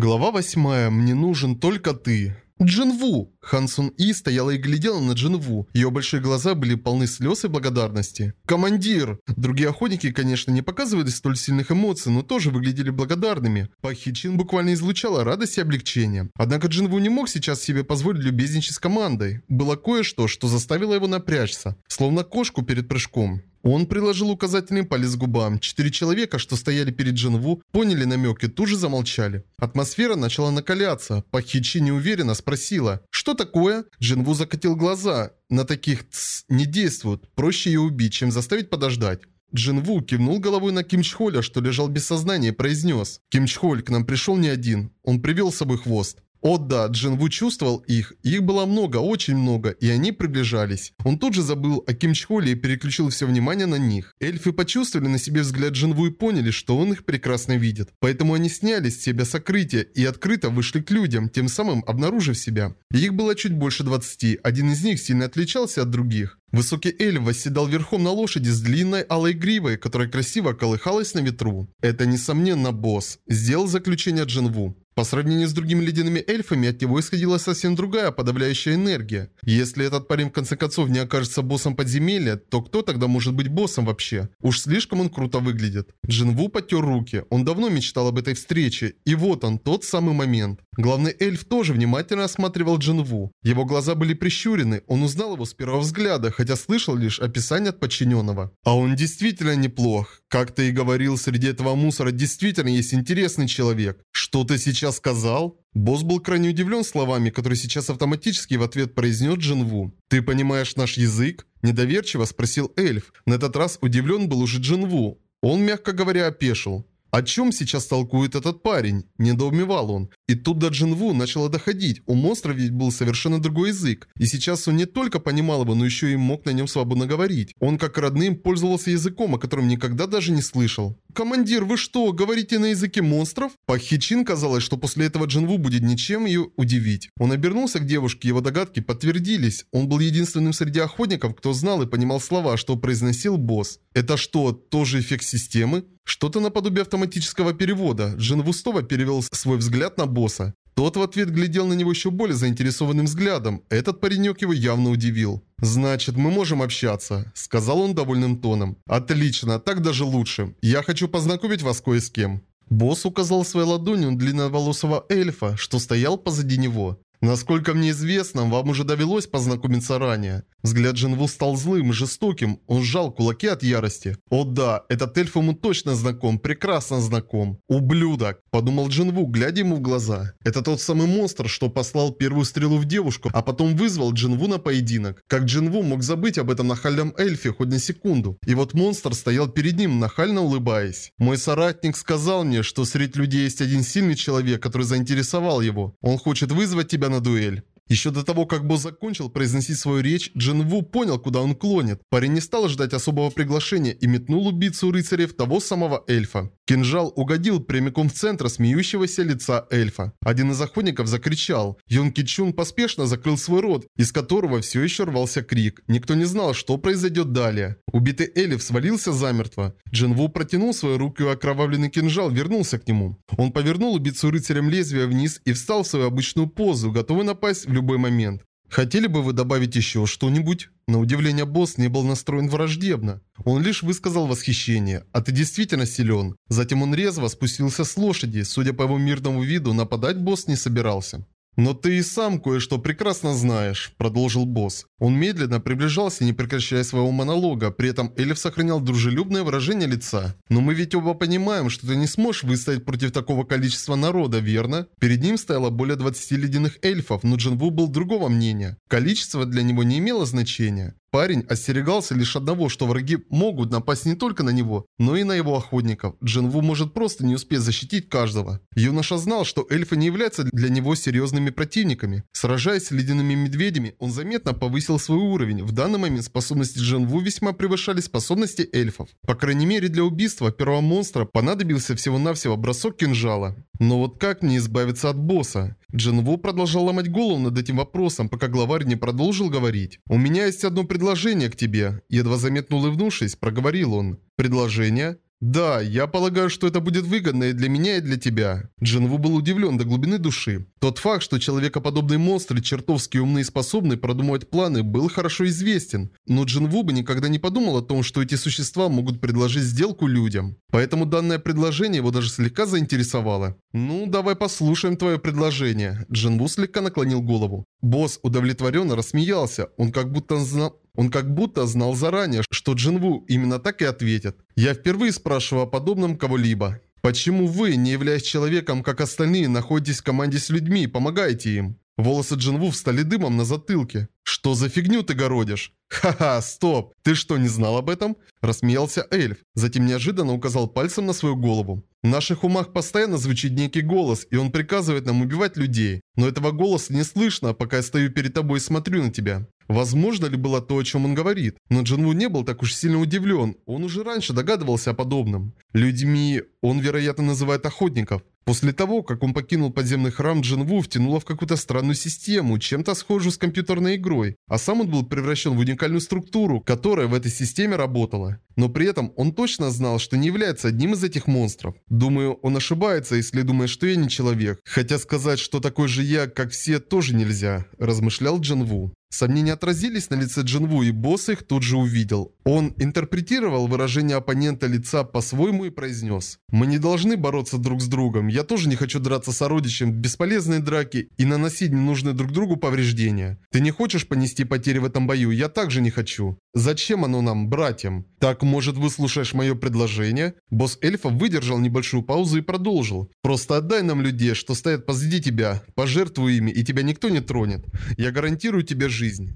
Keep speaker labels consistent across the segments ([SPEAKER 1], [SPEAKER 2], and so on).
[SPEAKER 1] Глава 8. Мне нужен только ты. Джинву! Хансун И стояла и глядела на Джинву. Ее большие глаза были полны слез и благодарности. «Командир!» Другие охотники, конечно, не показывали столь сильных эмоций, но тоже выглядели благодарными. Пахичин буквально излучала радость и облегчение. Однако Джинву не мог сейчас себе позволить любезничать с командой. Было кое-что, что заставило его напрячься. Словно кошку перед прыжком. Он приложил указательный палец к губам. Четыре человека, что стояли перед Джинву, поняли намек и тут же замолчали. Атмосфера начала накаляться. Пахичи неуверенно спросила «Что такое?» Джинву закатил глаза. На таких «тсс» не действуют. Проще ее убить, чем заставить подождать. Джинву кивнул головой на Ким Чхоля, что лежал без сознания, и произнес «Ким Чхоль к нам пришел не один. Он привел с собой хвост». О да, Джинву чувствовал их. Их было много, очень много, и они приближались. Он тут же забыл о Ким Чхоле и переключил все внимание на них. Эльфы почувствовали на себе взгляд Джинву и поняли, что он их прекрасно видит. Поэтому они сняли с себя сокрытие и открыто вышли к людям, тем самым обнаружив себя. их было чуть больше 20. Один из них сильно отличался от других. Высокий эльф восседал верхом на лошади с длинной алой гривой, которая красиво колыхалась на ветру. Это, несомненно, босс. Сделал заключение Джинву. По сравнению с другими ледяными эльфами, от него исходила совсем другая подавляющая энергия. Если этот парень в конце концов не окажется боссом подземелья, то кто тогда может быть боссом вообще? Уж слишком он круто выглядит. Джинву потер руки. Он давно мечтал об этой встрече. И вот он, тот самый момент. Главный эльф тоже внимательно осматривал Джинву. Его глаза были прищурены. Он узнал его с первого взгляда, хотя слышал лишь описание от подчиненного. А он действительно неплох. Как ты и говорил, среди этого мусора действительно есть интересный человек. Что ты сейчас сейчас сказал?» Босс был крайне удивлен словами, которые сейчас автоматически в ответ произнес Джинву. «Ты понимаешь наш язык?» Недоверчиво спросил эльф. На этот раз удивлен был уже Джинву. Он, мягко говоря, опешил. О чем сейчас толкует этот парень? Недоумевал он. И тут до Джинву начало доходить. У монстра ведь был совершенно другой язык. И сейчас он не только понимал его, но еще и мог на нем свободно говорить. Он как родным пользовался языком, о котором никогда даже не слышал. «Командир, вы что, говорите на языке монстров?» Пахичин казалось, что после этого Джинву будет ничем ее удивить. Он обернулся к девушке, его догадки подтвердились. Он был единственным среди охотников, кто знал и понимал слова, что произносил босс. Это что, тоже эффект системы? Что-то наподобие автоматического перевода. Джин Вустова перевел свой взгляд на босса. Тот в ответ глядел на него еще более заинтересованным взглядом. Этот паренек его явно удивил. «Значит, мы можем общаться», — сказал он довольным тоном. «Отлично, так даже лучше. Я хочу познакомить вас кое с кем». Босс указал своей ладонью длинноволосого эльфа, что стоял позади него. Насколько мне известно, вам уже довелось познакомиться ранее. Взгляд Джинву стал злым, жестоким, он сжал кулаки от ярости. О да, этот эльф ему точно знаком, прекрасно знаком. Ублюдок, подумал Джинву, глядя ему в глаза. Это тот самый монстр, что послал первую стрелу в девушку, а потом вызвал Джинву на поединок. Как Джинву мог забыть об этом нахальном эльфе хоть на секунду? И вот монстр стоял перед ним, нахально улыбаясь. Мой соратник сказал мне, что среди людей есть один сильный человек, который заинтересовал его. Он хочет вызвать тебя на дуэль. Еще до того, как босс закончил произносить свою речь, Джин Ву понял, куда он клонит. Парень не стал ждать особого приглашения и метнул убийцу рыцаря в того самого эльфа. Кинжал угодил прямиком в центр смеющегося лица эльфа. Один из охотников закричал. Юн Кичун поспешно закрыл свой рот, из которого все еще рвался крик. Никто не знал, что произойдет далее. Убитый эльф свалился замертво. Джин Ву протянул свою руку и окровавленный кинжал вернулся к нему. Он повернул убийцу рыцарем лезвие вниз и встал в свою обычную позу, готовый напасть в любой момент. Хотели бы вы добавить еще что-нибудь? На удивление босс не был настроен враждебно. Он лишь высказал восхищение. А ты действительно силен. Затем он резво спустился с лошади. Судя по его мирному виду, нападать босс не собирался. «Но ты и сам кое-что прекрасно знаешь», – продолжил босс. Он медленно приближался, не прекращая своего монолога, при этом Эльф сохранял дружелюбное выражение лица. «Но мы ведь оба понимаем, что ты не сможешь выстоять против такого количества народа, верно?» Перед ним стояло более 20 ледяных эльфов, но Джинву был другого мнения. Количество для него не имело значения. Парень остерегался лишь одного, что враги могут напасть не только на него, но и на его охотников. Джинву может просто не успеть защитить каждого. Юноша знал, что эльфы не являются для него серьезными противниками. Сражаясь с ледяными медведями, он заметно повысил свой уровень. В данный момент способности Джинву весьма превышали способности эльфов. По крайней мере для убийства первого монстра понадобился всего-навсего бросок кинжала. Но вот как мне избавиться от босса? Джинву продолжал ломать голову над этим вопросом, пока главарь не продолжил говорить. «У меня есть одно предложение к тебе», – едва заметно улыбнувшись, проговорил он. «Предложение?» «Да, я полагаю, что это будет выгодно и для меня, и для тебя». Джинву был удивлен до глубины души. Тот факт, что человекоподобные монстры чертовски умны и способны продумывать планы, был хорошо известен. Но Джинву бы никогда не подумал о том, что эти существа могут предложить сделку людям. Поэтому данное предложение его даже слегка заинтересовало. «Ну, давай послушаем твое предложение». Джинву слегка наклонил голову. Босс удовлетворенно рассмеялся. Он как будто знал... Он как будто знал заранее, что Джинву именно так и ответит. Я впервые спрашиваю о подобном кого-либо. Почему вы, не являясь человеком, как остальные, находитесь в команде с людьми и помогаете им? Волосы Джинву встали дымом на затылке. «Что за фигню ты городишь?» «Ха-ха, стоп! Ты что, не знал об этом?» Рассмеялся эльф. Затем неожиданно указал пальцем на свою голову. В наших умах постоянно звучит некий голос, и он приказывает нам убивать людей. Но этого голоса не слышно, пока я стою перед тобой и смотрю на тебя. Возможно ли было то, о чем он говорит? Но Джинву не был так уж сильно удивлен. Он уже раньше догадывался о подобном. Людьми он, вероятно, называет охотников. После того, как он покинул подземный храм, Джинву втянуло в какую-то странную систему, чем-то схожую с компьютерной игрой. А сам он был превращен в уникальную структуру, которая в этой системе работала. Но при этом он точно знал, что не является одним из этих монстров. Думаю, он ошибается, если думает, что я не человек. Хотя сказать, что такой же я, как все, тоже нельзя, размышлял Джинву. Сомнения отразились на лице Джинву, и босс их тут же увидел. Он интерпретировал выражение оппонента лица по-своему и произнес. «Мы не должны бороться друг с другом. Я тоже не хочу драться с сородичем бесполезные драки и наносить ненужные друг другу повреждения. Ты не хочешь понести потери в этом бою? Я также не хочу. Зачем оно нам, братьям? Так, может, выслушаешь мое предложение?» Босс эльфа выдержал небольшую паузу и продолжил. «Просто отдай нам людей, что стоят позади тебя. Пожертвуй ими, и тебя никто не тронет. Я гарантирую тебе.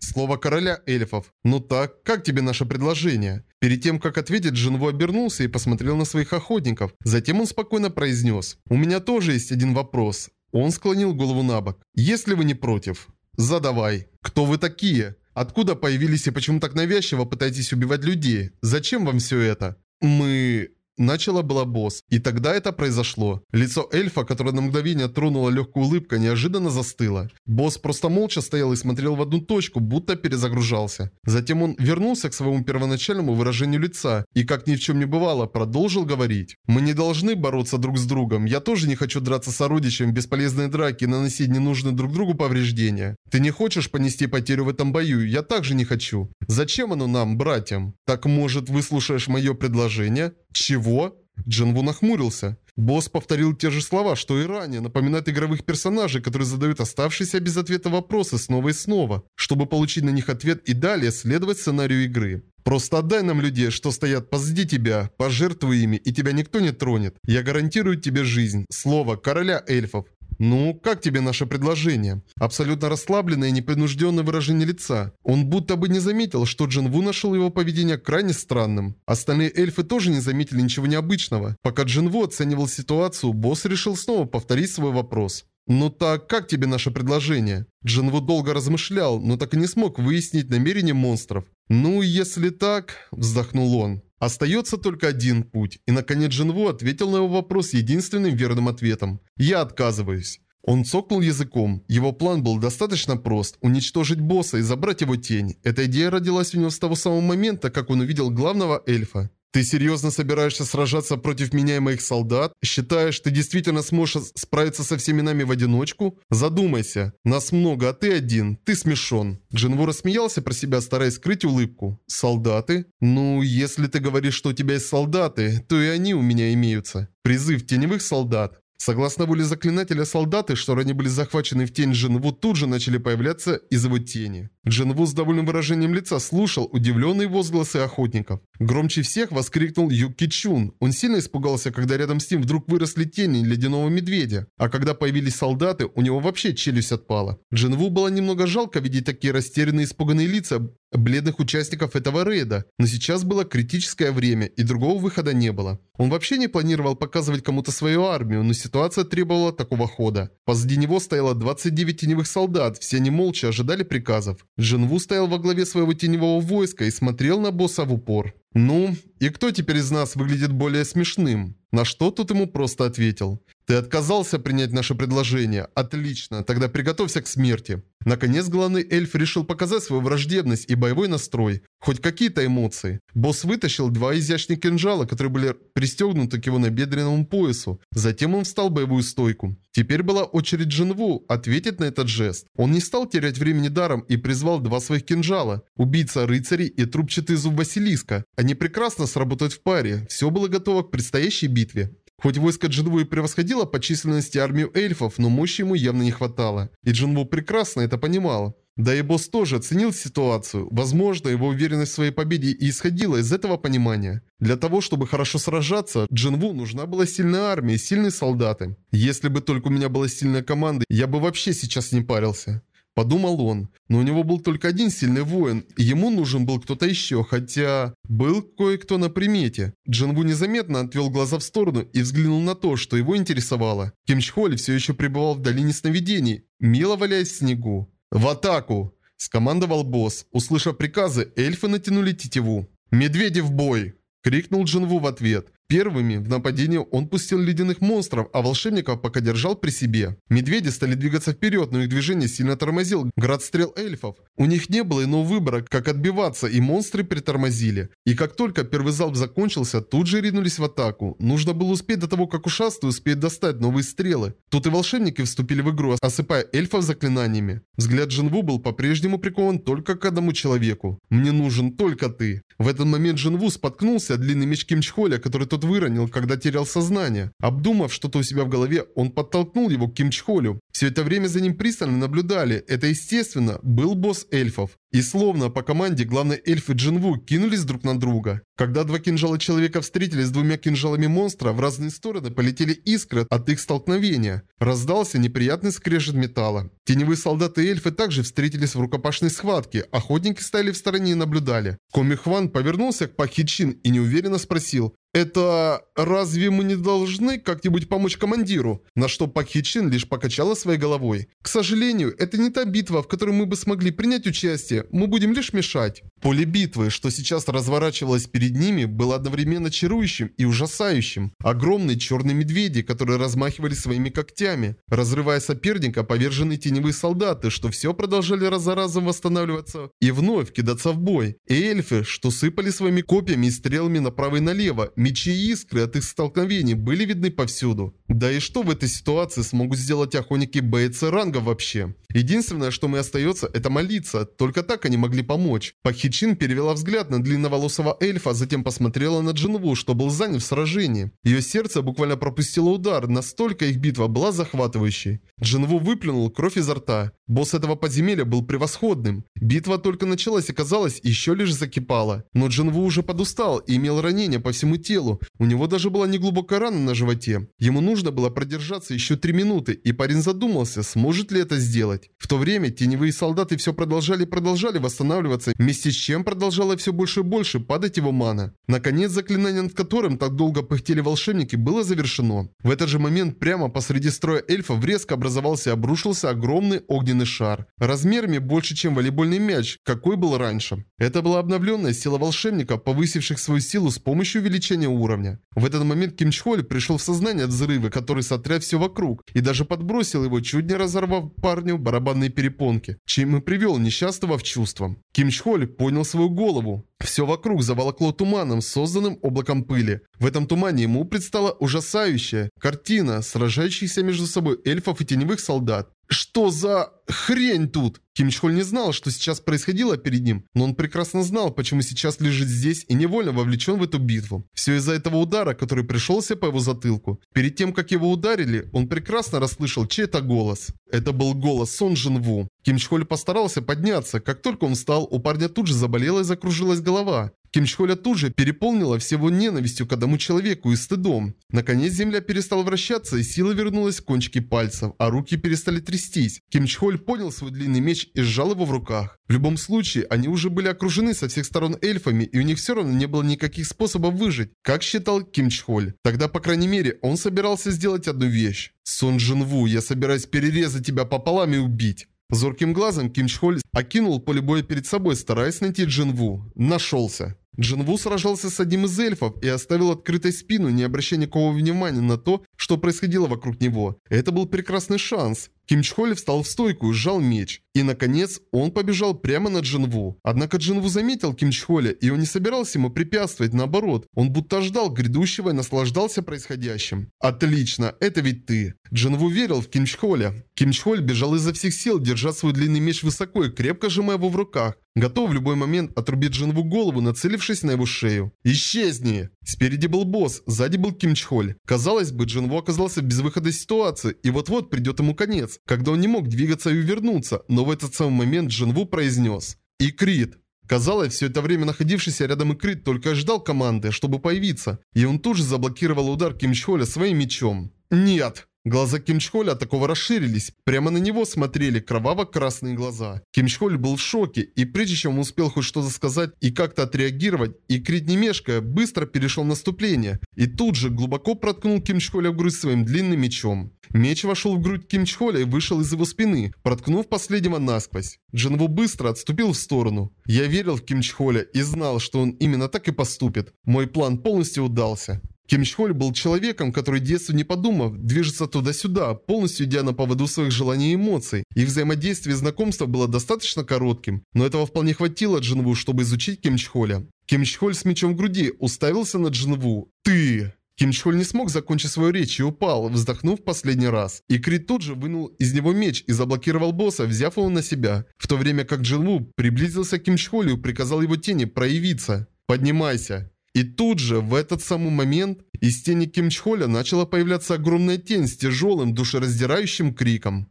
[SPEAKER 1] Слово короля эльфов. Ну так, как тебе наше предложение?» Перед тем, как ответить, Джинву обернулся и посмотрел на своих охотников. Затем он спокойно произнес. «У меня тоже есть один вопрос». Он склонил голову на бок. «Если вы не против, задавай. Кто вы такие?» Откуда появились и почему так навязчиво пытаетесь убивать людей? Зачем вам все это? Мы... Начала была босс. И тогда это произошло. Лицо эльфа, которое на мгновение тронула легкая улыбка, неожиданно застыло. Босс просто молча стоял и смотрел в одну точку, будто перезагружался. Затем он вернулся к своему первоначальному выражению лица и, как ни в чем не бывало, продолжил говорить. «Мы не должны бороться друг с другом. Я тоже не хочу драться с сородичем бесполезные драки и наносить ненужные друг другу повреждения. Ты не хочешь понести потерю в этом бою? Я также не хочу. Зачем оно нам, братьям? Так может, выслушаешь мое предложение?» «Чего?» Джинву нахмурился. Босс повторил те же слова, что и ранее, напоминает игровых персонажей, которые задают оставшиеся без ответа вопросы снова и снова, чтобы получить на них ответ и далее следовать сценарию игры. Просто отдай нам людей, что стоят позади тебя, пожертвуй ими, и тебя никто не тронет. Я гарантирую тебе жизнь. Слово короля эльфов. «Ну, как тебе наше предложение?» Абсолютно расслабленное и непринужденное выражение лица. Он будто бы не заметил, что Джин Ву нашел его поведение крайне странным. Остальные эльфы тоже не заметили ничего необычного. Пока Джин Ву оценивал ситуацию, босс решил снова повторить свой вопрос. «Ну так, как тебе наше предложение?» Джинву долго размышлял, но так и не смог выяснить намерения монстров. «Ну, если так...» – вздохнул он. Остается только один путь, и наконец Джинву ответил на его вопрос единственным верным ответом. «Я отказываюсь». Он цокнул языком. Его план был достаточно прост – уничтожить босса и забрать его тень. Эта идея родилась у него с того самого момента, как он увидел главного эльфа. Ты серьезно собираешься сражаться против меня и моих солдат? Считаешь, ты действительно сможешь справиться со всеми нами в одиночку? Задумайся. Нас много, а ты один. Ты смешон. Джинву рассмеялся про себя, стараясь скрыть улыбку. Солдаты? Ну, если ты говоришь, что у тебя есть солдаты, то и они у меня имеются. Призыв теневых солдат. Согласно воле заклинателя, солдаты, что ранее были захвачены в тень Джинву, тут же начали появляться из его тени. Джинву с довольным выражением лица слушал удивленные возгласы охотников. Громче всех воскликнул Юки Чун. Он сильно испугался, когда рядом с ним вдруг выросли тени ледяного медведя. А когда появились солдаты, у него вообще челюсть отпала. Джинву было немного жалко видеть такие растерянные испуганные лица бледных участников этого рейда, но сейчас было критическое время, и другого выхода не было. Он вообще не планировал показывать кому-то свою армию, но ситуация требовала такого хода. Позади него стояло 29 теневых солдат, все они молча ожидали приказов. Джинву стоял во главе своего теневого войска и смотрел на босса в упор. «Ну, и кто теперь из нас выглядит более смешным?» На что тут ему просто ответил. Ты отказался принять наше предложение. Отлично, тогда приготовься к смерти. Наконец, главный эльф решил показать свою враждебность и боевой настрой. Хоть какие-то эмоции. Босс вытащил два изящных кинжала, которые были пристегнуты к его набедренному поясу. Затем он встал в боевую стойку. Теперь была очередь Джинву ответить на этот жест. Он не стал терять времени даром и призвал два своих кинжала. Убийца рыцарей и трубчатый зуб Василиска. Они прекрасно сработают в паре. Все было готово к предстоящей битве. Хоть войско Джинву и превосходило по численности армию эльфов, но мощи ему явно не хватало. И Джинву прекрасно это понимал. Да и босс тоже оценил ситуацию. Возможно, его уверенность в своей победе и исходила из этого понимания. Для того, чтобы хорошо сражаться, Джинву нужна была сильная армия и сильные солдаты. Если бы только у меня была сильная команда, я бы вообще сейчас не парился. Подумал он. Но у него был только один сильный воин, и ему нужен был кто-то еще, хотя... Был кое-кто на примете. Джинву незаметно отвел глаза в сторону и взглянул на то, что его интересовало. Ким Чхоль все еще пребывал в долине сновидений, мило валяясь в снегу. «В атаку!» – скомандовал босс. Услышав приказы, эльфы натянули тетиву. «Медведи в бой!» – крикнул Джинву в ответ. Первыми в нападение он пустил ледяных монстров, а волшебников пока держал при себе. Медведи стали двигаться вперед, но их движение сильно тормозил град стрел эльфов. У них не было иного выбора, как отбиваться, и монстры притормозили. И как только первый залп закончился, тут же ринулись в атаку. Нужно было успеть до того, как ушастый успеет достать новые стрелы. Тут и волшебники вступили в игру, осыпая эльфов заклинаниями. Взгляд Джинву был по-прежнему прикован только к одному человеку. «Мне нужен только ты». В этот момент Джинву споткнулся от длинный меч Кимчхоля, который тот выронил, когда терял сознание. Обдумав что-то у себя в голове, он подтолкнул его к Кимчхолю. Все это время за ним пристально наблюдали. Это, естественно, был босс эльфов. И словно по команде главный эльф и Джинву кинулись друг на друга. Когда два кинжала человека встретились с двумя кинжалами монстра, в разные стороны полетели искры от их столкновения. Раздался неприятный скрежет металла. Теневые солдаты и эльфы также встретились в рукопашной схватке. Охотники стояли в стороне и наблюдали. Коми Хван повернулся к Пахичин и неуверенно спросил, «Это... разве мы не должны как-нибудь помочь командиру?» На что Пак Хичин лишь покачала своей головой. «К сожалению, это не та битва, в которой мы бы смогли принять участие. Мы будем лишь мешать». Поле битвы, что сейчас разворачивалось перед ними, было одновременно чарующим и ужасающим. Огромные черные медведи, которые размахивали своими когтями. Разрывая соперника, поверженные теневые солдаты, что все продолжали раз за разом восстанавливаться и вновь кидаться в бой. И эльфы, что сыпали своими копьями и стрелами направо и налево, Мечи и искры от их столкновений были видны повсюду. Да и что в этой ситуации смогут сделать охотники бойцы ранга вообще? Единственное, что мне остается, это молиться. Только так они могли помочь. Пахичин перевела взгляд на длинноволосого эльфа, затем посмотрела на Джинву, что был занят в сражении. Ее сердце буквально пропустило удар, настолько их битва была захватывающей. Джинву выплюнул кровь изо рта. Босс этого подземелья был превосходным. Битва только началась и казалось, еще лишь закипала. Но Джинву уже подустал и имел ранения по всему телу. У него даже была неглубокая рана на животе. Ему нужно было продержаться еще три минуты, и парень задумался, сможет ли это сделать. В то время теневые солдаты все продолжали и продолжали восстанавливаться, вместе с чем продолжало все больше и больше падать его мана. Наконец, заклинание, над которым так долго пыхтели волшебники, было завершено. В этот же момент прямо посреди строя эльфов резко образовался и обрушился огромный огненный шар. Размерами больше, чем волейбольный мяч, какой был раньше. Это была обновленная сила волшебника, повысивших свою силу с помощью увеличения уровня. В этот момент Ким Чхоль пришел в сознание от взрыва, который сотряс все вокруг, и даже подбросил его, чуть не разорвав парню барабанные перепонки, чем и привел несчастного в чувство. Ким Чхоль поднял свою голову. Все вокруг заволокло туманом, созданным облаком пыли. В этом тумане ему предстала ужасающая картина сражающихся между собой эльфов и теневых солдат. Что за хрень тут? Ким Чхоль не знал, что сейчас происходило перед ним, но он прекрасно знал, почему сейчас лежит здесь и невольно вовлечен в эту битву. Все из-за этого удара, который пришелся по его затылку. Перед тем, как его ударили, он прекрасно расслышал чей-то голос. Это был голос Сон Джин Ву. Ким Чхоль постарался подняться. Как только он встал, у парня тут же заболела и закружилась голова. Ким Чхоля тут же переполнила всего ненавистью к одному человеку и стыдом. Наконец земля перестала вращаться и сила вернулась в кончики пальцев, а руки перестали трястись. Ким Чхоль понял свой длинный меч и сжал его в руках. В любом случае, они уже были окружены со всех сторон эльфами, и у них все равно не было никаких способов выжить, как считал Ким Чхоль. Тогда, по крайней мере, он собирался сделать одну вещь. Сон Джинву, я собираюсь перерезать тебя пополам и убить. Зорким глазом Ким Чхоль окинул поле боя перед собой, стараясь найти Джинву. Нашелся. Джинву сражался с одним из эльфов и оставил открытой спину, не обращая никакого внимания на то, что происходило вокруг него. Это был прекрасный шанс. Ким Чхоль встал в стойку и сжал меч. И, наконец, он побежал прямо на Джинву. Однако Джинву заметил Ким Чхоля, и он не собирался ему препятствовать, наоборот. Он будто ждал грядущего и наслаждался происходящим. «Отлично, это ведь ты!» Джинву верил в Ким Чхоля. Ким Чхоль бежал изо всех сил, держа свой длинный меч высоко и крепко сжимая его в руках. Готов в любой момент отрубить Джинву голову, нацелившись на его шею. «Исчезни!» Спереди был босс, сзади был Ким Чхоль. Казалось бы, Джинву оказался в безвыходной ситуации, и вот-вот придет ему конец, когда он не мог двигаться и увернуться, но в этот самый момент Джинву произнес «Икрит». Казалось, все это время находившийся рядом Икрит только ждал команды, чтобы появиться, и он тут же заблокировал удар Ким Чхоля своим мечом. «Нет!» Глаза Кимчхоля от такого расширились. Прямо на него смотрели кроваво-красные глаза. Кимчхоль был в шоке, и прежде чем он успел хоть что-то сказать и как-то отреагировать, и Крит не мешкая, быстро перешел в наступление. И тут же глубоко проткнул Кимчхоля в грудь своим длинным мечом. Меч вошел в грудь Кимчхоля и вышел из его спины, проткнув последнего насквозь. Джинву быстро отступил в сторону. Я верил в Кимчхоля и знал, что он именно так и поступит. Мой план полностью удался. Ким Чхоль был человеком, который детству не подумав, движется туда-сюда, полностью идя на поводу своих желаний и эмоций. Их взаимодействие и знакомство было достаточно коротким, но этого вполне хватило Джинву, чтобы изучить Ким Чхоля. Ким Чхоль с мечом в груди уставился на Джинву. «Ты!» Ким Чхоль не смог закончить свою речь и упал, вздохнув последний раз. И Крит тут же вынул из него меч и заблокировал босса, взяв его на себя. В то время как Джинву приблизился к Ким Чхолю и приказал его тени проявиться. «Поднимайся!» И тут же, в этот самый момент, из тени Кимчхоля начала появляться огромная тень с тяжелым, душераздирающим криком.